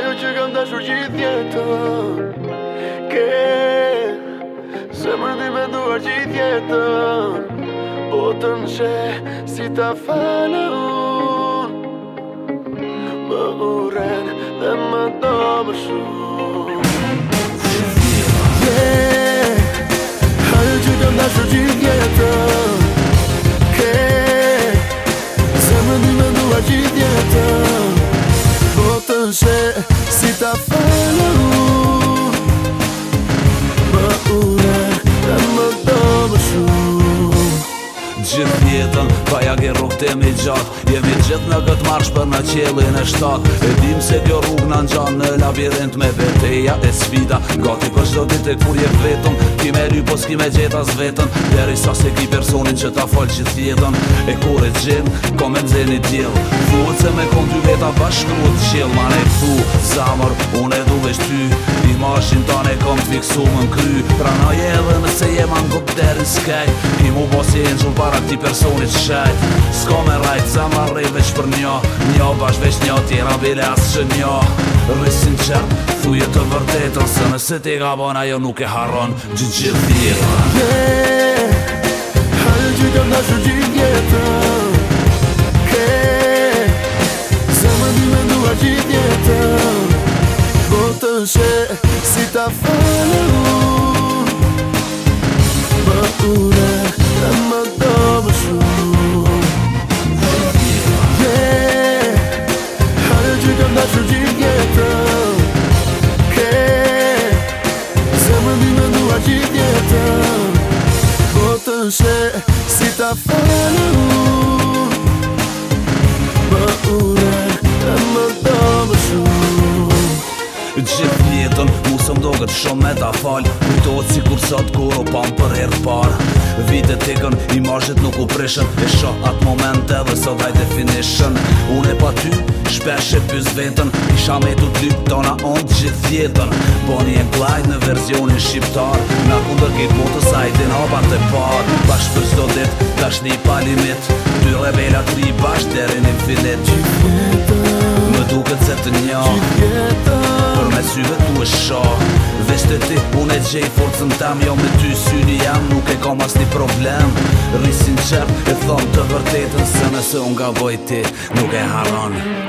ajo që kam dashur gjithë jetën Ke Se më ndi me duar gjithë jetën Po të në Si ta falë unë Më uren Dhe më do më shumë Ajo që kam dashur gjithë jetën Se si ta fin Ka jagin rrug temi gjatë Jemi gjithë në këtë marsh për në qelin e shtatë E dim se kjo rrug në nxanë në labirint Me beteja e sfida Gati për shdo dit e kur je vetëm Ki me ly po s'ki me gjeta s'vetën Deri sa se ki personin që ta falë që t'jetën E kur e gjenë, ko me nxeni djelë Thuët se me kon veta bashkru të qelë Ma ne këtu, zamër, unë e duve shty I mashin tane e kom t'fiksu më n'kry Pra na je edhe nëse je ma n'gop derin s'kej Ki mu po para t'i personit shë krejt Sko me rajt sa ma rrej veç për njo Njo bash veç njo tjera bile asë që njo Rysin qërp, thuje të vërtet Ose nëse ti ga bon ajo nuk e haron Gjë gjithë tjera Yeah, halë gjithë nga shë gjithë jetër shë Si ta falu Më ure E më do shumë Gjithë vjetën musëm do këtë shumë me ta falë Më si kur sot kur o pan për herë parë Vite të të Imajët nuk u prishën E shohë atë moment edhe sot dhajtë e finishën Unë shpesh e pys ventën Isha me të dy tona onë të gjithë vjetën Po e glajt në verzionin shqiptar Na kundër kejt motës a i din hapan të par Bash për sdo dit, tash një palimit Ty rebelat tri bash të erin i Më duke të një Gjithë Për me syve tu e shah Veshtë të ti, unë e gjej forcën tam Jo me ty syni jam, nuk e kam asni problem Rrisin qërë, e thonë të vërtetën Se nëse unë ga vojti, nuk e haronë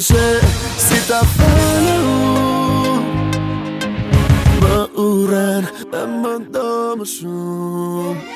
si maisha un mauran na